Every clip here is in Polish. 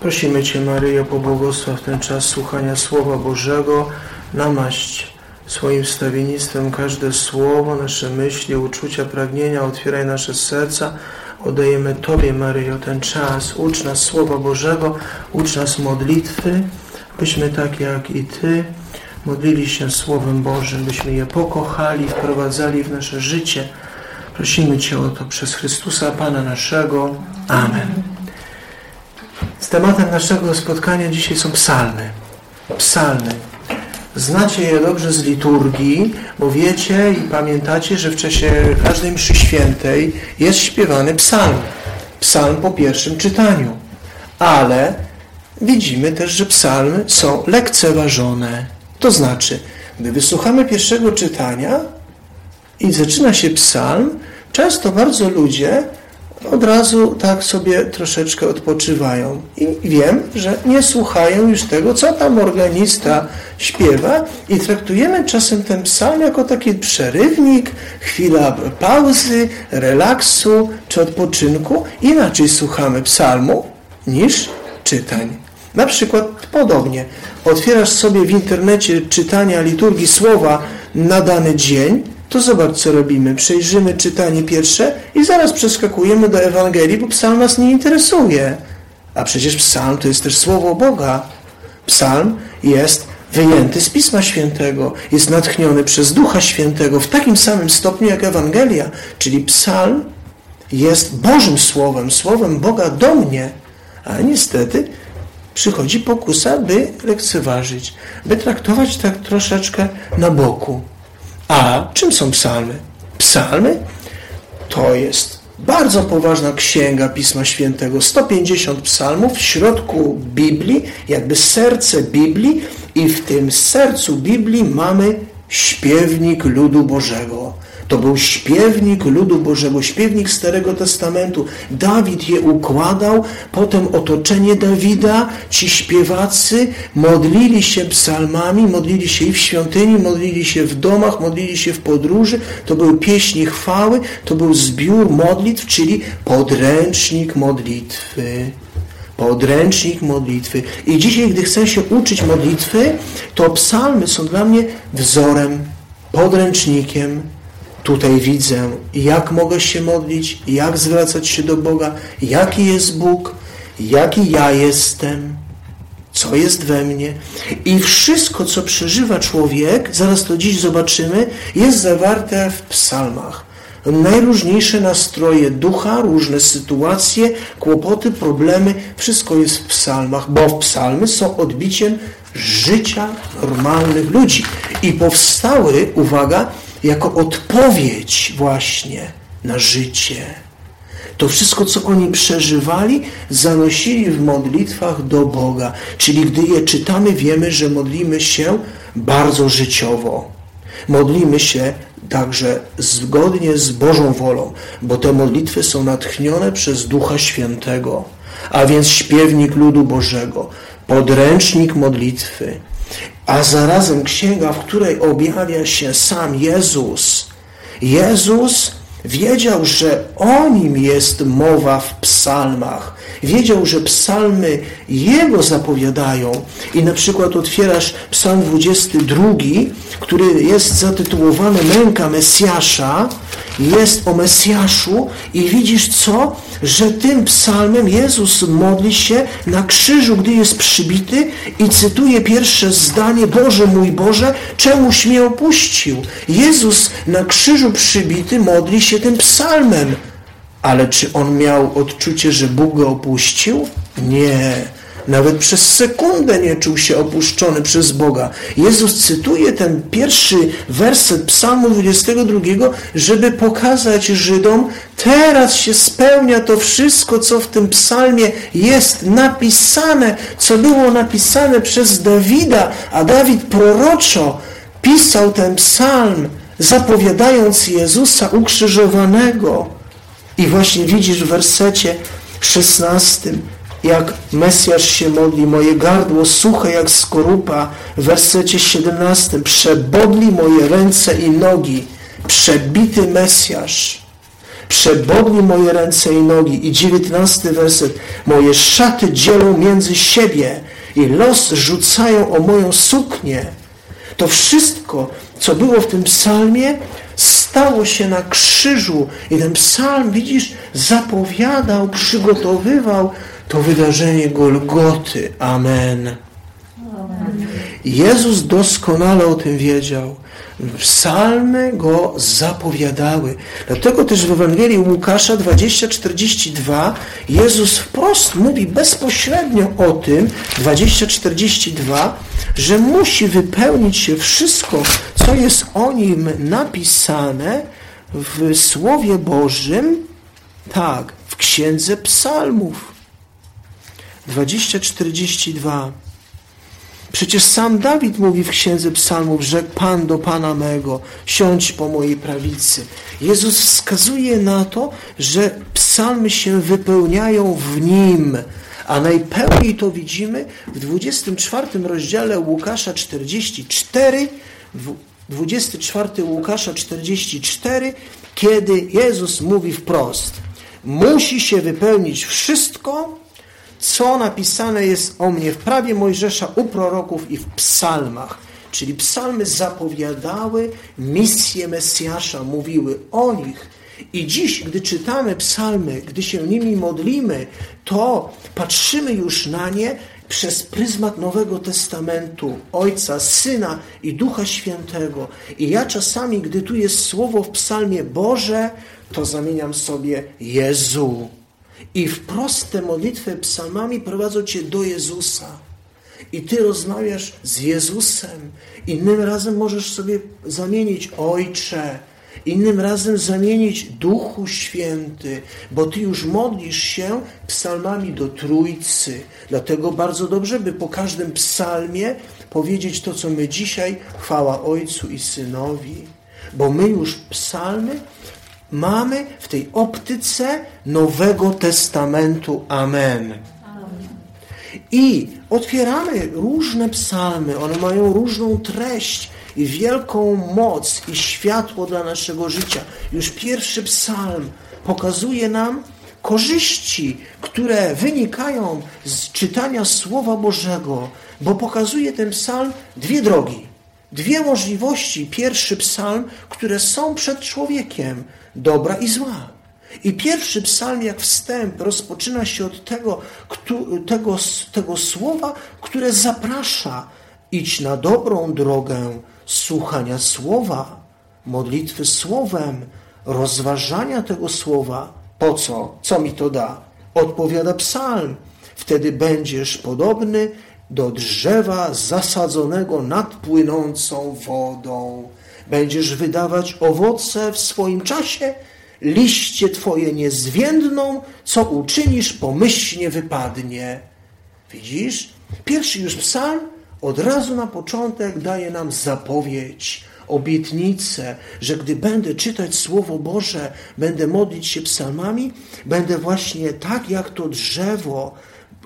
Prosimy Cię, Maryjo, pobłogosław ten czas słuchania Słowa Bożego, namaść swoim stawiennictwem każde słowo, nasze myśli, uczucia, pragnienia, otwieraj nasze serca. Oddajemy Tobie, Maryjo, ten czas. Ucz nas Słowa Bożego, ucz nas modlitwy, byśmy tak jak i Ty modlili się Słowem Bożym, byśmy je pokochali, wprowadzali w nasze życie. Prosimy Cię o to przez Chrystusa, Pana naszego. Amen. Z tematem naszego spotkania dzisiaj są psalmy. Psalmy. Znacie je dobrze z liturgii, bo wiecie i pamiętacie, że w czasie każdej mszy świętej jest śpiewany psalm. Psalm po pierwszym czytaniu. Ale widzimy też, że psalmy są lekceważone. To znaczy, gdy wysłuchamy pierwszego czytania i zaczyna się psalm, często bardzo ludzie od razu tak sobie troszeczkę odpoczywają. I wiem, że nie słuchają już tego, co tam organista śpiewa i traktujemy czasem ten psalm jako taki przerywnik, chwila pauzy, relaksu czy odpoczynku. Inaczej słuchamy psalmu niż czytań. Na przykład podobnie. Otwierasz sobie w internecie czytania liturgii słowa na dany dzień to zobacz, co robimy. Przejrzymy czytanie pierwsze i zaraz przeskakujemy do Ewangelii, bo psalm nas nie interesuje. A przecież psalm to jest też słowo Boga. Psalm jest wyjęty z Pisma Świętego, jest natchniony przez Ducha Świętego w takim samym stopniu jak Ewangelia, czyli psalm jest Bożym Słowem, Słowem Boga do mnie. A niestety przychodzi pokusa, by lekceważyć, by traktować tak troszeczkę na boku. A czym są psalmy? Psalmy to jest bardzo poważna księga Pisma Świętego. 150 psalmów w środku Biblii, jakby serce Biblii i w tym sercu Biblii mamy śpiewnik ludu Bożego. To był śpiewnik ludu Bożego, śpiewnik Starego Testamentu. Dawid je układał, potem otoczenie Dawida, ci śpiewacy modlili się psalmami, modlili się i w świątyni, modlili się w domach, modlili się w podróży. To były pieśni chwały, to był zbiór modlitw, czyli podręcznik modlitwy podręcznik modlitwy. I dzisiaj, gdy chcę się uczyć modlitwy, to psalmy są dla mnie wzorem, podręcznikiem, Tutaj widzę, jak mogę się modlić, jak zwracać się do Boga, jaki jest Bóg, jaki ja jestem, co jest we mnie. I wszystko, co przeżywa człowiek, zaraz to dziś zobaczymy, jest zawarte w psalmach. Najróżniejsze nastroje ducha, różne sytuacje, kłopoty, problemy, wszystko jest w psalmach, bo psalmy są odbiciem życia normalnych ludzi. I powstały, uwaga, jako odpowiedź właśnie na życie. To wszystko, co oni przeżywali, zanosili w modlitwach do Boga. Czyli gdy je czytamy, wiemy, że modlimy się bardzo życiowo. Modlimy się także zgodnie z Bożą wolą, bo te modlitwy są natchnione przez Ducha Świętego, a więc śpiewnik ludu Bożego, podręcznik modlitwy, a zarazem księga, w której objawia się sam Jezus. Jezus wiedział, że o nim jest mowa w psalmach. Wiedział, że psalmy Jego zapowiadają. I na przykład otwierasz psalm 22, który jest zatytułowany Męka Mesjasza. Jest o Mesjaszu i widzisz co? Że tym psalmem Jezus modli się na krzyżu, gdy jest przybity i cytuje pierwsze zdanie Boże mój Boże, czemuś mnie opuścił. Jezus na krzyżu przybity modli się tym psalmem. Ale czy on miał odczucie, że Bóg go opuścił? Nie. Nawet przez sekundę nie czuł się opuszczony przez Boga. Jezus cytuje ten pierwszy werset Psalmu 22, żeby pokazać Żydom, teraz się spełnia to wszystko, co w tym psalmie jest napisane, co było napisane przez Dawida, a Dawid proroczo pisał ten psalm, zapowiadając Jezusa ukrzyżowanego. I właśnie widzisz w wersecie 16, jak Mesjasz się modli, moje gardło suche jak skorupa. W wersecie 17, przebodli moje ręce i nogi, przebity Mesjasz. Przebodli moje ręce i nogi. I dziewiętnasty werset. Moje szaty dzielą między siebie i los rzucają o moją suknię. To wszystko, co było w tym psalmie, stało się na krzyżu. I ten psalm, widzisz, zapowiadał, przygotowywał to wydarzenie Golgoty. Amen. Jezus doskonale o tym wiedział. Psalmy go zapowiadały. Dlatego też w Ewangelii Łukasza 20:42 Jezus wprost mówi bezpośrednio o tym, 20:42, że musi wypełnić się wszystko, co jest o nim napisane w Słowie Bożym, tak, w Księdze Psalmów. 20:42 Przecież sam Dawid mówi w Księdze Psalmów, rzekł Pan do Pana mego, siądź po mojej prawicy. Jezus wskazuje na to, że psalmy się wypełniają w Nim, a najpełniej to widzimy w 24 rozdziale Łukasza 44, 24 Łukasza 44, kiedy Jezus mówi wprost, musi się wypełnić wszystko, co napisane jest o mnie w prawie Mojżesza, u proroków i w psalmach. Czyli psalmy zapowiadały misję Mesjasza, mówiły o nich. I dziś, gdy czytamy psalmy, gdy się nimi modlimy, to patrzymy już na nie przez pryzmat Nowego Testamentu, Ojca, Syna i Ducha Świętego. I ja czasami, gdy tu jest słowo w psalmie Boże, to zamieniam sobie Jezu. I w proste modlitwy psalmami prowadzą cię do Jezusa. I ty rozmawiasz z Jezusem. Innym razem możesz sobie zamienić Ojcze, innym razem zamienić Duchu Święty, bo ty już modlisz się psalmami do Trójcy. Dlatego bardzo dobrze, by po każdym psalmie powiedzieć to, co my dzisiaj, chwała Ojcu i Synowi. Bo my już psalmy mamy w tej optyce Nowego Testamentu. Amen. I otwieramy różne psalmy, one mają różną treść i wielką moc i światło dla naszego życia. Już pierwszy psalm pokazuje nam korzyści, które wynikają z czytania Słowa Bożego, bo pokazuje ten psalm dwie drogi. Dwie możliwości, pierwszy psalm, które są przed człowiekiem, dobra i zła. I pierwszy psalm, jak wstęp, rozpoczyna się od tego, tego, tego słowa, które zaprasza. Idź na dobrą drogę słuchania słowa, modlitwy słowem, rozważania tego słowa. Po co? Co mi to da? Odpowiada psalm. Wtedy będziesz podobny do drzewa zasadzonego nad płynącą wodą. Będziesz wydawać owoce w swoim czasie, liście Twoje nie zwiędną, co uczynisz pomyślnie wypadnie. Widzisz? Pierwszy już psalm od razu na początek daje nam zapowiedź, obietnicę, że gdy będę czytać Słowo Boże, będę modlić się psalmami, będę właśnie tak jak to drzewo,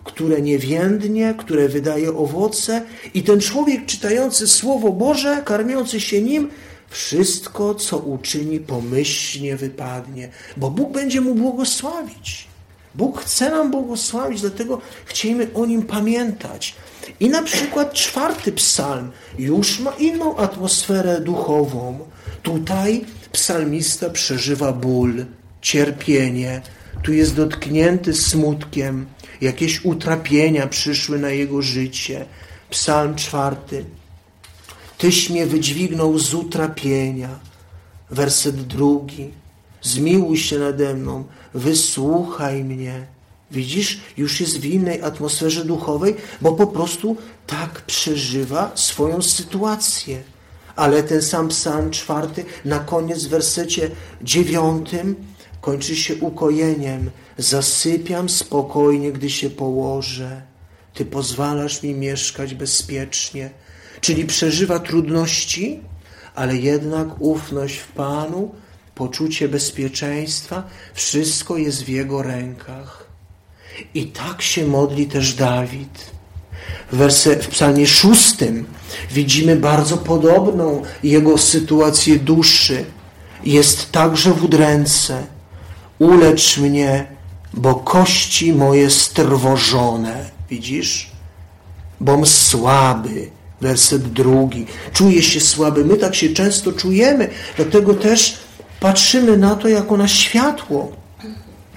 które nie więdnie, które wydaje owoce i ten człowiek czytający Słowo Boże, karmiący się nim, wszystko, co uczyni, pomyślnie wypadnie, bo Bóg będzie mu błogosławić. Bóg chce nam błogosławić, dlatego chcielibyśmy o nim pamiętać. I na przykład czwarty psalm już ma inną atmosferę duchową. Tutaj psalmista przeżywa ból, cierpienie, tu jest dotknięty smutkiem, jakieś utrapienia przyszły na jego życie. Psalm czwarty. Tyś mnie wydźwignął z utrapienia. Werset drugi. Zmiłuj się nade mną, wysłuchaj mnie. Widzisz, już jest w innej atmosferze duchowej, bo po prostu tak przeżywa swoją sytuację. Ale ten sam psalm czwarty na koniec w wersecie dziewiątym kończy się ukojeniem. Zasypiam spokojnie, gdy się położę. Ty pozwalasz mi mieszkać bezpiecznie czyli przeżywa trudności, ale jednak ufność w Panu, poczucie bezpieczeństwa, wszystko jest w Jego rękach. I tak się modli też Dawid. W, w psalmie szóstym widzimy bardzo podobną jego sytuację duszy. Jest także w udręce. Ulecz mnie, bo kości moje strwożone. Widzisz? Bom słaby. Werset drugi. Czuję się słaby. My tak się często czujemy, dlatego też patrzymy na to jako na światło.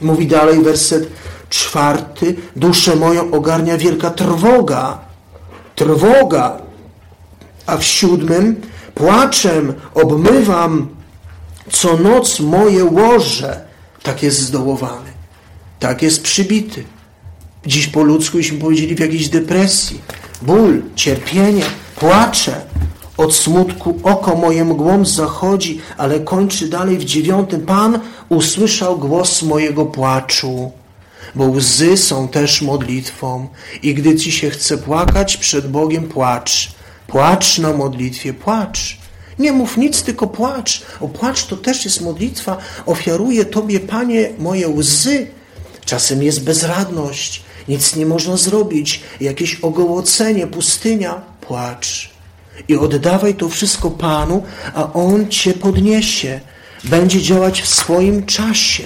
Mówi dalej werset czwarty. Duszę moją ogarnia wielka trwoga. Trwoga. A w siódmym płaczem obmywam co noc moje łoże. Tak jest zdołowany. Tak jest przybity. Dziś po ludzku byśmy powiedzieli w jakiejś depresji. Ból, cierpienie, płacze. Od smutku oko moje mgłą zachodzi, ale kończy dalej w dziewiątym. Pan usłyszał głos mojego płaczu, bo łzy są też modlitwą. I gdy ci się chce płakać przed Bogiem, płacz. Płacz na modlitwie, płacz. Nie mów nic, tylko płacz. O płacz to też jest modlitwa. Ofiaruję Tobie, Panie, moje łzy. Czasem jest bezradność, nic nie można zrobić, jakieś ogołocenie, pustynia. Płacz. I oddawaj to wszystko Panu, a On Cię podniesie. Będzie działać w swoim czasie.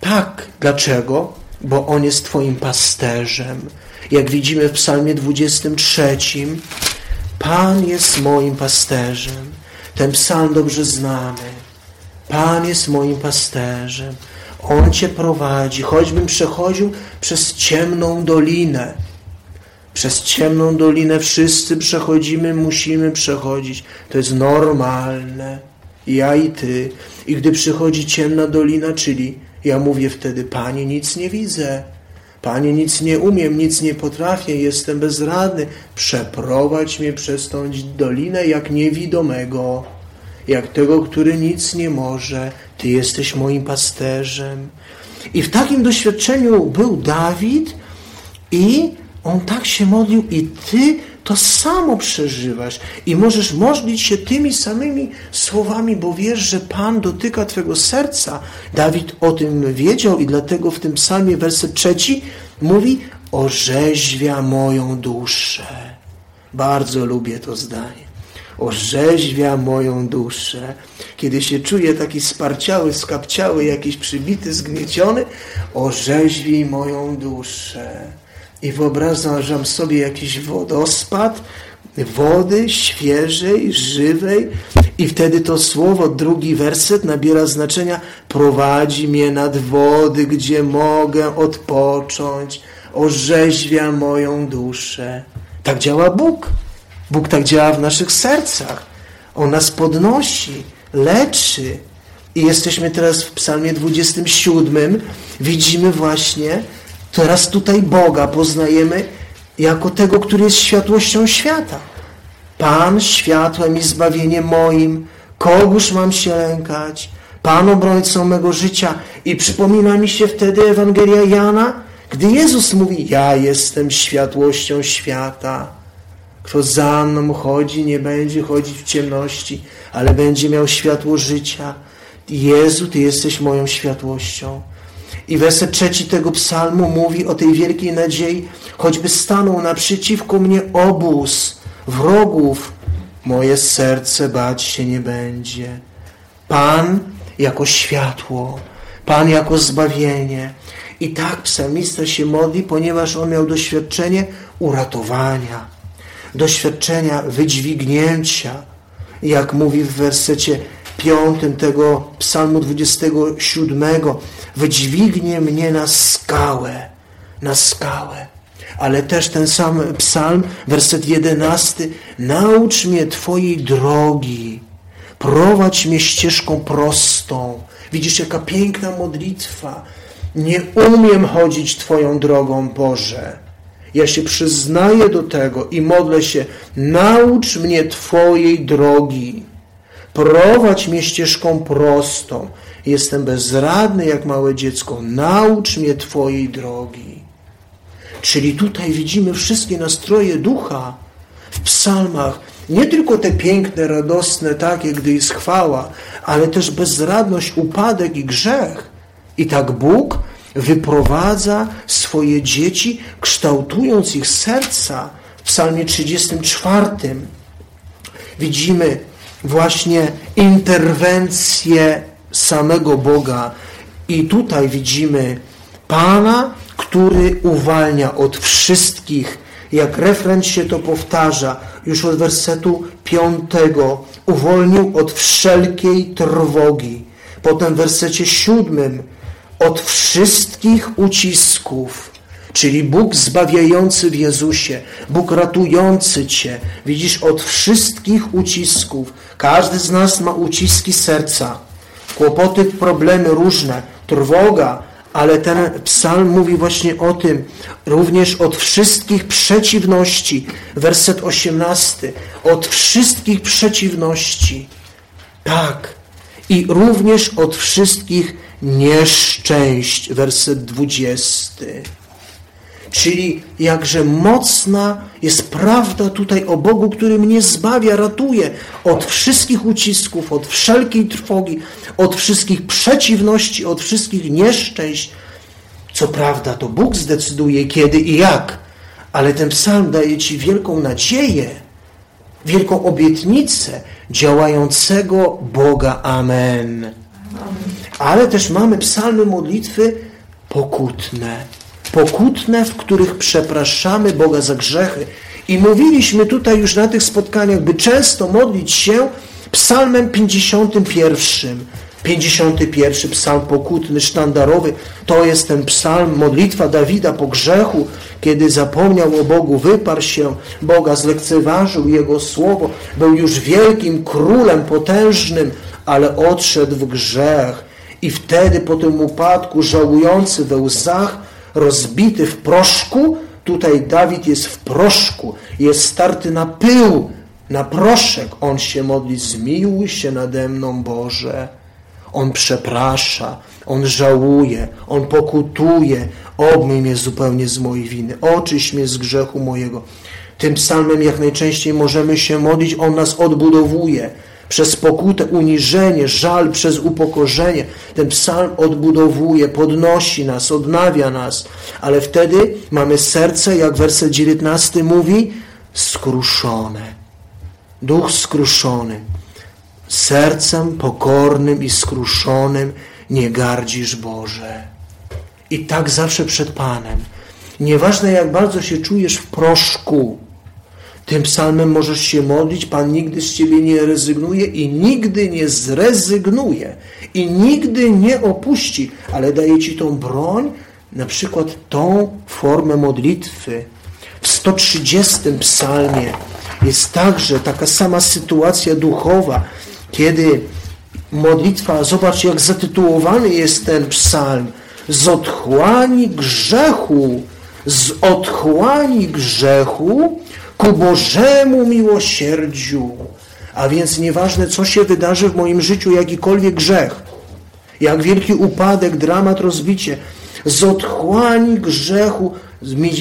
Tak. Dlaczego? Bo On jest Twoim pasterzem. Jak widzimy w psalmie 23, Pan jest moim pasterzem. Ten psalm dobrze znamy. Pan jest moim pasterzem. On Cię prowadzi, choćbym przechodził przez ciemną dolinę. Przez ciemną dolinę wszyscy przechodzimy, musimy przechodzić. To jest normalne. Ja i Ty. I gdy przychodzi ciemna dolina, czyli ja mówię wtedy, Panie, nic nie widzę. Panie, nic nie umiem, nic nie potrafię, jestem bezradny. Przeprowadź mnie przez tą dolinę jak niewidomego, jak tego, który nic nie może. Ty jesteś moim pasterzem. I w takim doświadczeniu był Dawid i on tak się modlił i Ty to samo przeżywasz i możesz modlić się tymi samymi słowami, bo wiesz, że Pan dotyka Twego serca. Dawid o tym wiedział i dlatego w tym psalmie werset trzeci mówi orzeźwia moją duszę. Bardzo lubię to zdanie. Orzeźwia moją duszę. Kiedy się czuję taki sparciały, skapciały, jakiś przybity, zgnieciony, orzeźwij moją duszę i wyobrażam sobie jakiś wodospad wody świeżej, żywej i wtedy to słowo, drugi werset nabiera znaczenia prowadzi mnie nad wody, gdzie mogę odpocząć, orzeźwia moją duszę. Tak działa Bóg. Bóg tak działa w naszych sercach. On nas podnosi, leczy. I jesteśmy teraz w psalmie 27. Widzimy właśnie, Teraz tutaj Boga poznajemy jako tego, który jest światłością świata. Pan światłem i zbawieniem moim, kogóż mam się lękać? Pan obrońcą mego życia. I przypomina mi się wtedy Ewangelia Jana, gdy Jezus mówi, ja jestem światłością świata. Kto za mną chodzi, nie będzie chodzić w ciemności, ale będzie miał światło życia. Jezu, Ty jesteś moją światłością. I werset trzeci tego psalmu mówi o tej wielkiej nadziei, choćby stanął naprzeciwko mnie obóz wrogów, moje serce bać się nie będzie. Pan jako światło, Pan jako zbawienie. I tak psalmista się modli, ponieważ on miał doświadczenie uratowania, doświadczenia wydźwignięcia, jak mówi w wersecie piątym tego psalmu 27 wydźwignie mnie na skałę, na skałę. Ale też ten sam psalm, werset jedenasty, naucz mnie Twojej drogi, prowadź mnie ścieżką prostą. Widzisz, jaka piękna modlitwa. Nie umiem chodzić Twoją drogą, Boże. Ja się przyznaję do tego i modlę się, naucz mnie Twojej drogi. Prowadź mnie ścieżką prostą. Jestem bezradny jak małe dziecko. Naucz mnie Twojej drogi. Czyli tutaj widzimy wszystkie nastroje ducha w psalmach. Nie tylko te piękne, radosne, takie, gdy jest chwała, ale też bezradność, upadek i grzech. I tak Bóg wyprowadza swoje dzieci, kształtując ich serca. W psalmie 34 widzimy właśnie interwencję samego Boga. I tutaj widzimy Pana, który uwalnia od wszystkich, jak refren się to powtarza, już od wersetu piątego, uwolnił od wszelkiej trwogi. Potem w wersecie siódmym, od wszystkich ucisków, czyli Bóg zbawiający w Jezusie, Bóg ratujący Cię. Widzisz, od wszystkich ucisków. Każdy z nas ma uciski serca, kłopoty, problemy różne, trwoga, ale ten psalm mówi właśnie o tym, również od wszystkich przeciwności, werset 18, od wszystkich przeciwności, tak, i również od wszystkich nieszczęść, werset 20. Czyli jakże mocna jest prawda tutaj o Bogu, który mnie zbawia, ratuje od wszystkich ucisków, od wszelkiej trwogi, od wszystkich przeciwności, od wszystkich nieszczęść. Co prawda to Bóg zdecyduje kiedy i jak, ale ten psalm daje Ci wielką nadzieję, wielką obietnicę działającego Boga. Amen. Ale też mamy psalmy modlitwy pokutne pokutne, w których przepraszamy Boga za grzechy. I mówiliśmy tutaj już na tych spotkaniach, by często modlić się psalmem 51. 51 psalm pokutny, sztandarowy, to jest ten psalm, modlitwa Dawida po grzechu, kiedy zapomniał o Bogu, wyparł się Boga, zlekceważył Jego słowo, był już wielkim królem potężnym, ale odszedł w grzech. I wtedy po tym upadku, żałujący we łzach, rozbity w proszku. Tutaj Dawid jest w proszku, jest starty na pył, na proszek. On się modli, zmiłuj się nade mną, Boże. On przeprasza, on żałuje, on pokutuje. Obmyj mnie zupełnie z mojej winy, oczyś mnie z grzechu mojego. Tym psalmem jak najczęściej możemy się modlić, on nas odbudowuje przez pokutę, uniżenie, żal, przez upokorzenie. Ten psalm odbudowuje, podnosi nas, odnawia nas, ale wtedy mamy serce, jak werset 19 mówi, skruszone. Duch skruszony. Sercem pokornym i skruszonym nie gardzisz Boże. I tak zawsze przed Panem. Nieważne jak bardzo się czujesz w proszku, tym psalmem możesz się modlić, Pan nigdy z Ciebie nie rezygnuje i nigdy nie zrezygnuje i nigdy nie opuści, ale daje Ci tą broń, na przykład tą formę modlitwy. W 130 psalmie jest także taka sama sytuacja duchowa, kiedy modlitwa, zobacz jak zatytułowany jest ten psalm, z otchłani grzechu, z otchłani grzechu ku Bożemu miłosierdziu. A więc nieważne, co się wydarzy w moim życiu, jakikolwiek grzech, jak wielki upadek, dramat, rozbicie, z otchłani grzechu,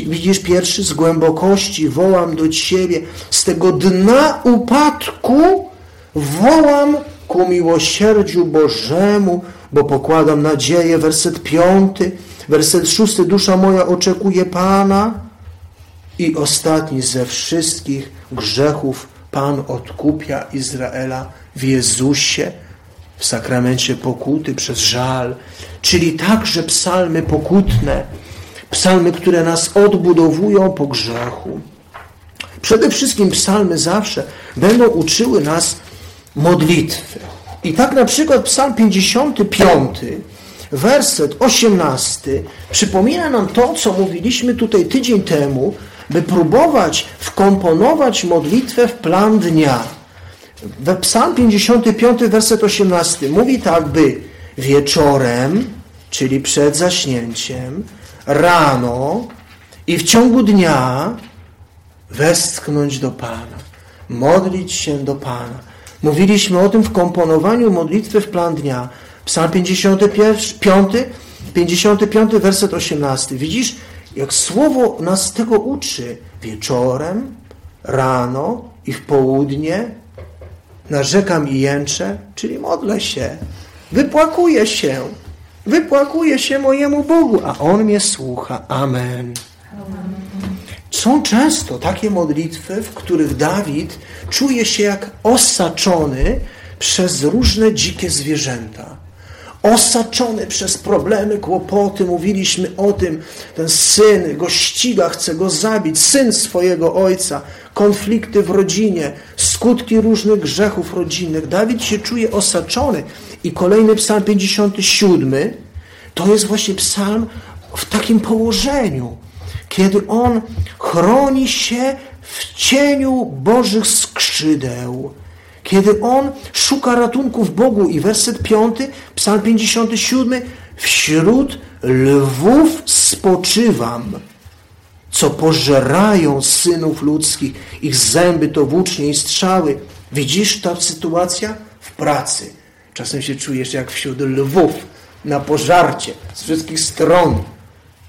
widzisz pierwszy, z głębokości wołam do Ciebie, z tego dna upadku wołam ku miłosierdziu Bożemu, bo pokładam nadzieję, werset piąty, werset szósty, dusza moja oczekuje Pana, i ostatni ze wszystkich grzechów Pan odkupia Izraela w Jezusie, w sakramencie pokuty przez żal, czyli także psalmy pokutne, psalmy, które nas odbudowują po grzechu. Przede wszystkim psalmy zawsze będą uczyły nas modlitwy. I tak na przykład psalm 55, werset 18 przypomina nam to, co mówiliśmy tutaj tydzień temu by próbować wkomponować modlitwę w plan dnia. We Psalm 55, werset 18 mówi tak, by wieczorem, czyli przed zaśnięciem, rano i w ciągu dnia westchnąć do Pana, modlić się do Pana. Mówiliśmy o tym w komponowaniu modlitwy w plan dnia. Psalm 55, 55 werset 18. Widzisz, jak Słowo nas tego uczy wieczorem, rano i w południe, narzekam i jęczę, czyli modlę się, wypłakuję się, wypłakuję się mojemu Bogu, a On mnie słucha. Amen. Są często takie modlitwy, w których Dawid czuje się jak osaczony przez różne dzikie zwierzęta. Osaczony przez problemy, kłopoty. Mówiliśmy o tym, ten syn go ściga, chce go zabić, syn swojego ojca, konflikty w rodzinie, skutki różnych grzechów rodzinnych. Dawid się czuje osaczony. I kolejny psalm 57 to jest właśnie psalm w takim położeniu, kiedy on chroni się w cieniu Bożych skrzydeł kiedy on szuka ratunku w Bogu i werset 5, psalm 57, wśród lwów spoczywam, co pożerają synów ludzkich, ich zęby to włócznie i strzały. Widzisz ta sytuacja? W pracy. Czasem się czujesz jak wśród lwów, na pożarcie, z wszystkich stron,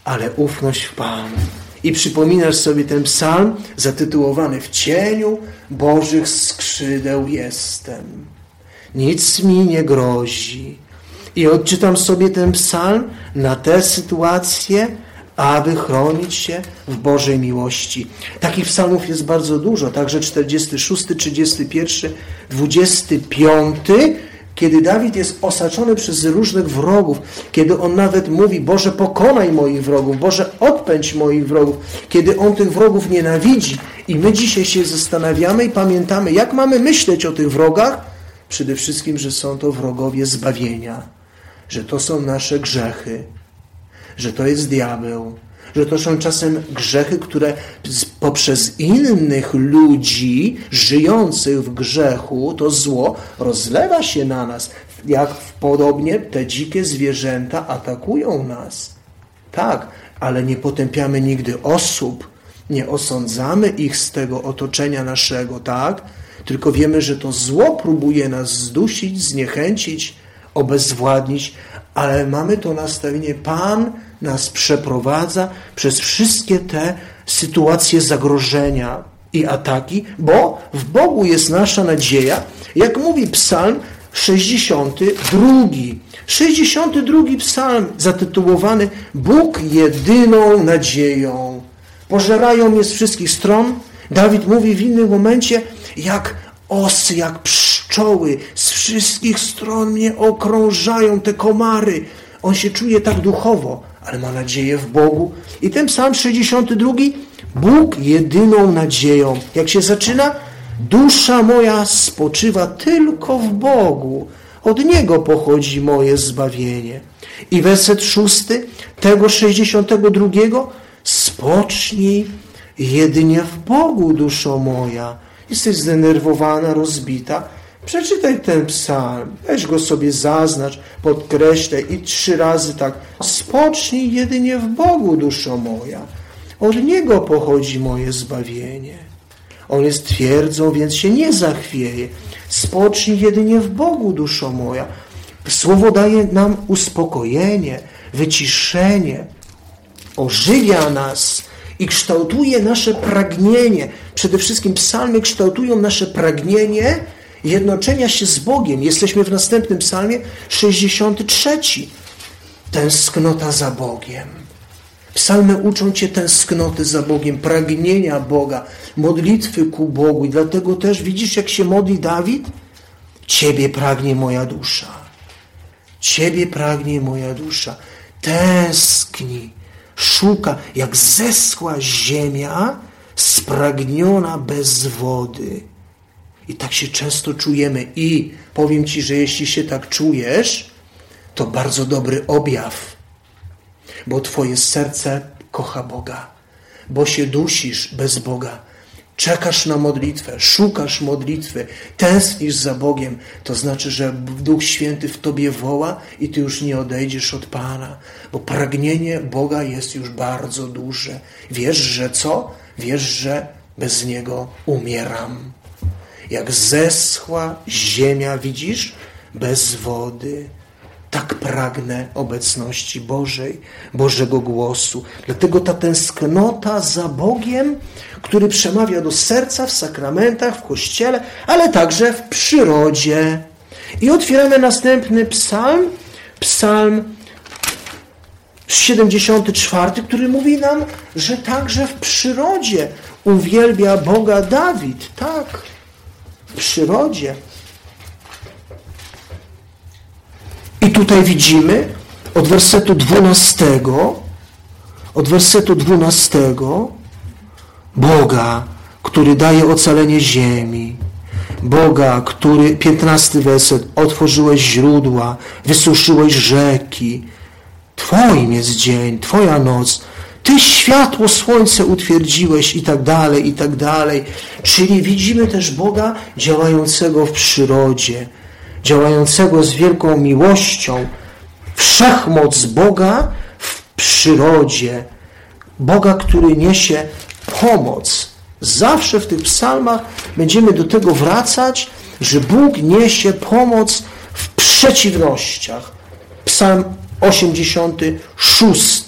ale ufność w Panu i przypominasz sobie ten psalm zatytułowany W cieniu Bożych skrzydeł jestem. Nic mi nie grozi. I odczytam sobie ten psalm na te sytuacje, aby chronić się w Bożej miłości. Takich psalmów jest bardzo dużo, także 46, 31, 25 kiedy Dawid jest osaczony przez różnych wrogów, kiedy on nawet mówi, Boże pokonaj moich wrogów, Boże odpędź moich wrogów, kiedy on tych wrogów nienawidzi i my dzisiaj się zastanawiamy i pamiętamy, jak mamy myśleć o tych wrogach? Przede wszystkim, że są to wrogowie zbawienia, że to są nasze grzechy, że to jest diabeł, że to są czasem grzechy, które poprzez innych ludzi żyjących w grzechu, to zło rozlewa się na nas. Jak podobnie te dzikie zwierzęta atakują nas. Tak, ale nie potępiamy nigdy osób, nie osądzamy ich z tego otoczenia naszego, tak? Tylko wiemy, że to zło próbuje nas zdusić, zniechęcić, obezwładnić, ale mamy to nastawienie Pan nas przeprowadza przez wszystkie te sytuacje zagrożenia i ataki, bo w Bogu jest nasza nadzieja, jak mówi Psalm 62. 62 psalm zatytułowany Bóg jedyną nadzieją. Pożerają mnie z wszystkich stron. Dawid mówi w innym momencie, jak osy, jak pszczoły z wszystkich stron mnie okrążają te komary. On się czuje tak duchowo, ale ma nadzieję w Bogu. I ten psalm 62, Bóg jedyną nadzieją. Jak się zaczyna? Dusza moja spoczywa tylko w Bogu. Od Niego pochodzi moje zbawienie. I werset szósty tego 62. Spocznij jedynie w Bogu, duszo moja. Jesteś zdenerwowana, rozbita Przeczytaj ten psalm, weź go sobie zaznacz, podkreślaj i trzy razy tak. Spocznij jedynie w Bogu, duszo moja. Od Niego pochodzi moje zbawienie. On jest twierdzą, więc się nie zachwieje. Spocznij jedynie w Bogu, duszo moja. Słowo daje nam uspokojenie, wyciszenie, ożywia nas i kształtuje nasze pragnienie. Przede wszystkim psalmy kształtują nasze pragnienie, jednoczenia się z Bogiem. Jesteśmy w następnym psalmie 63. Tęsknota za Bogiem. Psalmy uczą Cię tęsknoty za Bogiem, pragnienia Boga, modlitwy ku Bogu. I dlatego też widzisz, jak się modli Dawid? Ciebie pragnie moja dusza. Ciebie pragnie moja dusza. Tęskni, szuka, jak zeschła ziemia spragniona bez wody. I tak się często czujemy. I powiem Ci, że jeśli się tak czujesz, to bardzo dobry objaw, bo Twoje serce kocha Boga, bo się dusisz bez Boga. Czekasz na modlitwę, szukasz modlitwy, tęsknisz za Bogiem, to znaczy, że Duch Święty w Tobie woła i Ty już nie odejdziesz od Pana, bo pragnienie Boga jest już bardzo duże. Wiesz, że co? Wiesz, że bez Niego umieram jak zeschła ziemia, widzisz, bez wody. Tak pragnę obecności Bożej, Bożego głosu. Dlatego ta tęsknota za Bogiem, który przemawia do serca w sakramentach, w kościele, ale także w przyrodzie. I otwieramy następny psalm, psalm 74, który mówi nam, że także w przyrodzie uwielbia Boga Dawid. Tak, przyrodzie. I tutaj widzimy od wersetu 12, od wersetu 12 Boga, który daje ocalenie ziemi. Boga, który, 15 werset, otworzyłeś źródła, wysuszyłeś rzeki. Twoim jest dzień, Twoja noc. Ty światło, słońce utwierdziłeś i tak dalej, i tak dalej. Czyli widzimy też Boga działającego w przyrodzie, działającego z wielką miłością, wszechmoc Boga w przyrodzie, Boga, który niesie pomoc. Zawsze w tych psalmach będziemy do tego wracać, że Bóg niesie pomoc w przeciwnościach. Psalm 86.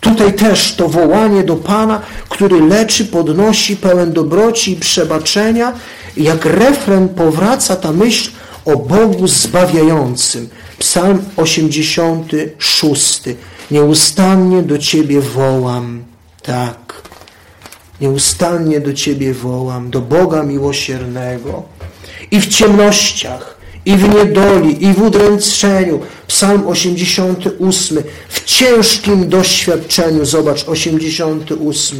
Tutaj też to wołanie do Pana, który leczy, podnosi, pełen dobroci i przebaczenia. Jak refren powraca ta myśl o Bogu zbawiającym. Psalm 86. Nieustannie do Ciebie wołam. Tak. Nieustannie do Ciebie wołam, do Boga miłosiernego. I w ciemnościach, i w niedoli, i w udręczeniu. Psalm 88. W ciężkim doświadczeniu. Zobacz, 88.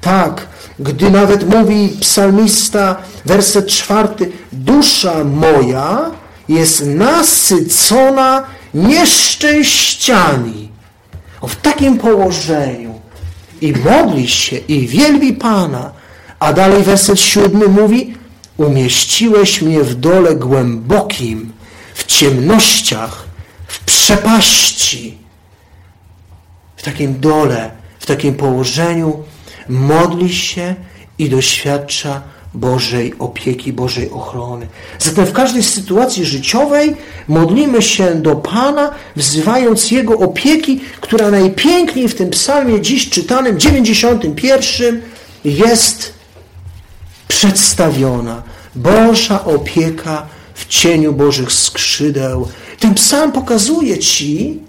Tak, gdy nawet mówi psalmista, werset czwarty, dusza moja jest nasycona nieszczęściami. O, w takim położeniu i modli się i wielbi Pana. A dalej werset siódmy mówi, umieściłeś mnie w dole głębokim, w ciemnościach, w przepaści. W takim dole, w takim położeniu modli się i doświadcza Bożej opieki, Bożej ochrony. Zatem w każdej sytuacji życiowej modlimy się do Pana, wzywając Jego opieki, która najpiękniej w tym psalmie dziś czytanym, 91, jest przedstawiona. Boża opieka w cieniu Bożych skrzydeł. Ten psalm pokazuje Ci,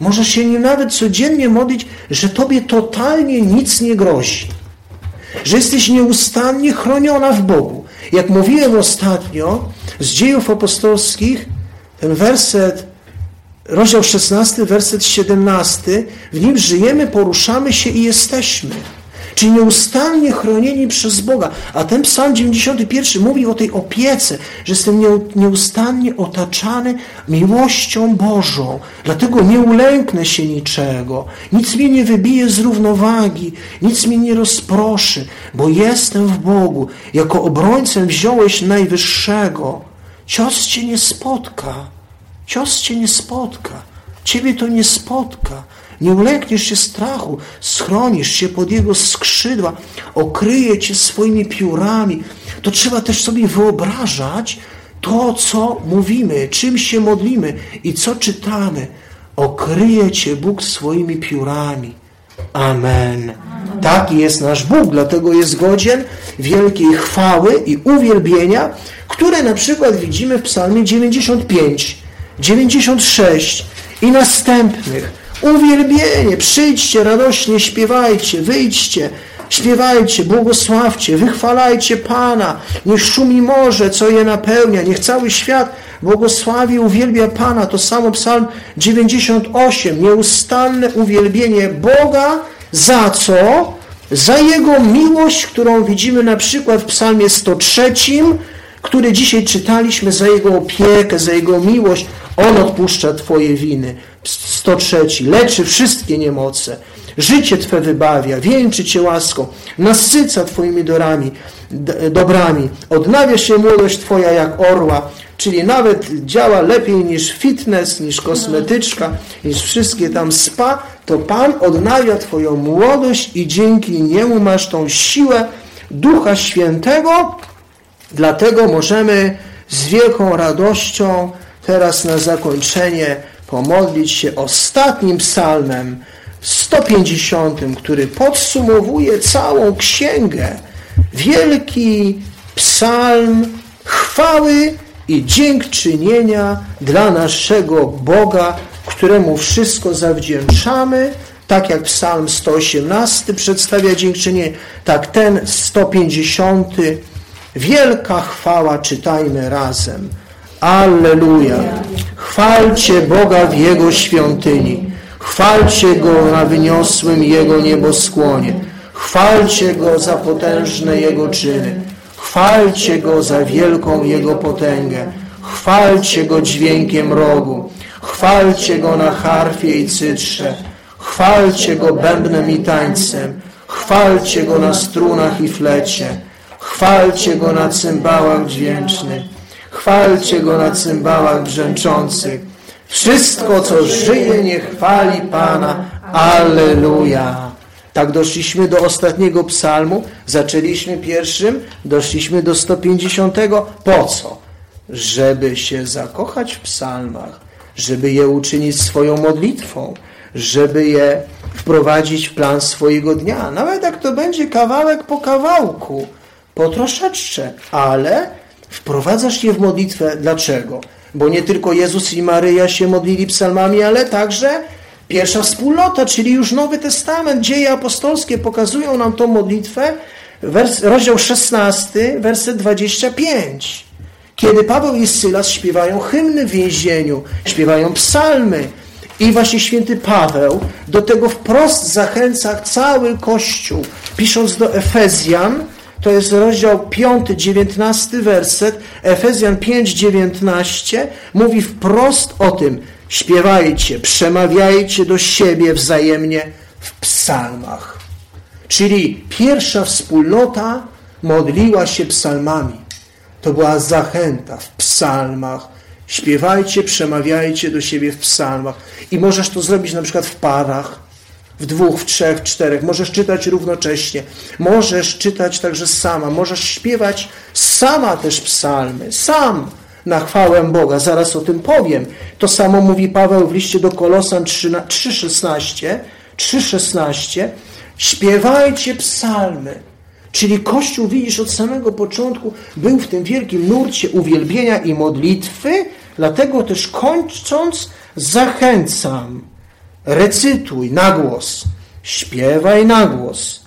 możesz się nim nawet codziennie modlić, że Tobie totalnie nic nie grozi że jesteś nieustannie chroniona w Bogu. Jak mówiłem ostatnio z dziejów apostolskich, ten werset, rozdział 16, werset 17, w nim żyjemy, poruszamy się i jesteśmy. Czyli nieustannie chronieni przez Boga. A ten psalm 91 mówi o tej opiece, że jestem nieustannie otaczany miłością Bożą. Dlatego nie ulęknę się niczego. Nic mnie nie wybije z równowagi. Nic mnie nie rozproszy, bo jestem w Bogu. Jako obrońcę wziąłeś Najwyższego. Cios cię nie spotka. Cios cię nie spotka. Ciebie to nie spotka. Nie ulękniesz się strachu, schronisz się pod Jego skrzydła, okryje Cię swoimi piórami. To trzeba też sobie wyobrażać to, co mówimy, czym się modlimy i co czytamy. Okryje Cię Bóg swoimi piórami. Amen. Taki jest nasz Bóg, dlatego jest godzien wielkiej chwały i uwielbienia, które na przykład widzimy w psalmie 95, 96 i następnych. Uwielbienie, przyjdźcie radośnie, śpiewajcie, wyjdźcie, śpiewajcie, błogosławcie, wychwalajcie Pana, niech szumi morze, co je napełnia, niech cały świat błogosławi, uwielbia Pana. To samo psalm 98, nieustanne uwielbienie Boga, za co? Za Jego miłość, którą widzimy na przykład w psalmie 103, który dzisiaj czytaliśmy, za Jego opiekę, za Jego miłość. On odpuszcza Twoje winy. 103. Leczy wszystkie niemoce. Życie Twe wybawia, wieńczy Cię łaską, nasyca Twoimi dorami, dobrami. Odnawia się młodość Twoja jak orła, czyli nawet działa lepiej niż fitness, niż kosmetyczka, niż wszystkie tam spa, to Pan odnawia Twoją młodość i dzięki niemu masz tą siłę Ducha Świętego, dlatego możemy z wielką radością teraz na zakończenie pomodlić się ostatnim psalmem, 150, który podsumowuje całą księgę. Wielki psalm chwały i dziękczynienia dla naszego Boga, któremu wszystko zawdzięczamy, tak jak psalm 118 przedstawia dziękczynienie, tak ten 150. Wielka chwała czytajmy razem. Alleluja. Chwalcie Boga w Jego świątyni. Chwalcie Go na wyniosłym Jego nieboskłonie. Chwalcie Go za potężne Jego czyny. Chwalcie Go za wielką Jego potęgę. Chwalcie Go dźwiękiem rogu. Chwalcie Go na harfie i cytrze. Chwalcie Go bębnem i tańcem. Chwalcie Go na strunach i flecie. Chwalcie Go na cymbałach dźwięcznych. Chwalcie Go na cymbałach brzęczących. Wszystko, co żyje, nie chwali Pana. Alleluja. Tak doszliśmy do ostatniego psalmu. Zaczęliśmy pierwszym, doszliśmy do 150. Po co? Żeby się zakochać w psalmach, żeby je uczynić swoją modlitwą, żeby je wprowadzić w plan swojego dnia. Nawet jak to będzie kawałek po kawałku, po troszeczce, ale wprowadzasz je w modlitwę. Dlaczego? Bo nie tylko Jezus i Maryja się modlili psalmami, ale także pierwsza wspólnota, czyli już Nowy Testament, dzieje apostolskie pokazują nam tą modlitwę. Wers, rozdział 16, werset 25. Kiedy Paweł i Sylas śpiewają hymny w więzieniu, śpiewają psalmy, i właśnie święty Paweł do tego wprost zachęca cały Kościół, pisząc do Efezjan, to jest rozdział 5, 19 werset, Efezjan 5, 19, mówi wprost o tym, śpiewajcie, przemawiajcie do siebie wzajemnie w psalmach. Czyli pierwsza wspólnota modliła się psalmami. To była zachęta w psalmach, Śpiewajcie, przemawiajcie do siebie w psalmach. I możesz to zrobić na przykład w parach, w dwóch, w trzech, w czterech. Możesz czytać równocześnie. Możesz czytać także sama. Możesz śpiewać sama też psalmy. Sam na chwałę Boga. Zaraz o tym powiem. To samo mówi Paweł w liście do Kolosan 3,16. 3,16. Śpiewajcie psalmy. Czyli Kościół, widzisz, od samego początku był w tym wielkim nurcie uwielbienia i modlitwy, dlatego też kończąc zachęcam, recytuj na głos, śpiewaj na głos,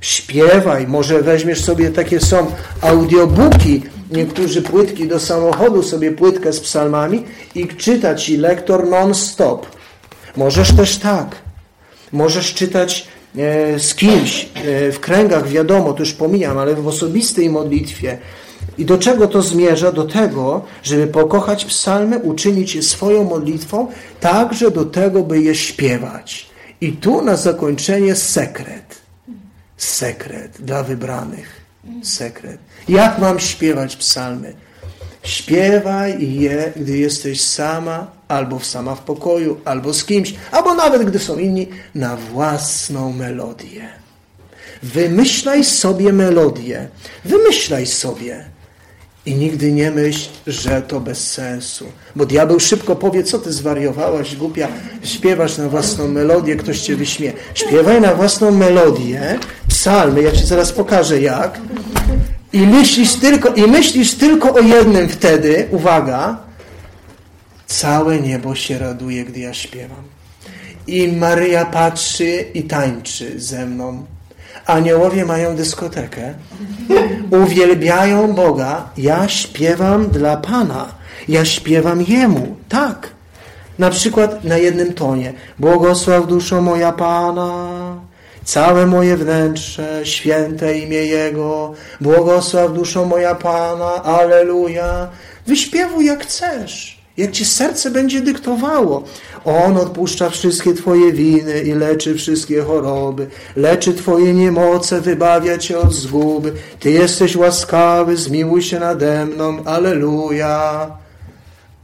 śpiewaj, może weźmiesz sobie, takie są audiobooki, niektórzy płytki do samochodu, sobie płytkę z psalmami i czyta ci lektor non-stop. Możesz też tak. Możesz czytać E, z kimś, e, w kręgach wiadomo, to już pomijam, ale w osobistej modlitwie. I do czego to zmierza? Do tego, żeby pokochać psalmy, uczynić je swoją modlitwą, także do tego, by je śpiewać. I tu na zakończenie sekret. Sekret dla wybranych. Sekret. Jak mam śpiewać psalmy? Śpiewaj je, gdy jesteś sama, albo sama w pokoju, albo z kimś, albo nawet gdy są inni, na własną melodię. Wymyślaj sobie melodię. Wymyślaj sobie. I nigdy nie myśl, że to bez sensu. Bo diabeł szybko powie, co ty zwariowałaś, głupia, śpiewasz na własną melodię, ktoś cię wyśmie. Śpiewaj na własną melodię, psalmy, ja ci zaraz pokażę jak. I myślisz tylko, i myślisz tylko o jednym wtedy, uwaga, całe niebo się raduje, gdy ja śpiewam. I Maryja patrzy i tańczy ze mną. Aniołowie mają dyskotekę. Uwielbiają Boga. Ja śpiewam dla Pana. Ja śpiewam Jemu. Tak. Na przykład na jednym tonie. Błogosław duszo moja Pana całe moje wnętrze, święte imię Jego, błogosław duszo moja Pana, aleluja. Wyśpiewuj jak chcesz, jak ci serce będzie dyktowało. On odpuszcza wszystkie Twoje winy i leczy wszystkie choroby, leczy Twoje niemoce, wybawia Cię od zguby. Ty jesteś łaskawy, zmiłuj się nade mną, aleluja.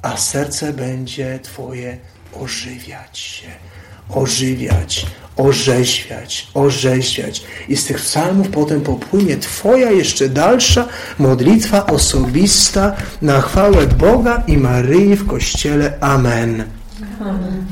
A serce będzie Twoje ożywiać się, ożywiać, orzeźwiać, orzeźwiać. I z tych psalmów potem popłynie Twoja jeszcze dalsza modlitwa osobista na chwałę Boga i Maryi w Kościele. Amen. Amen.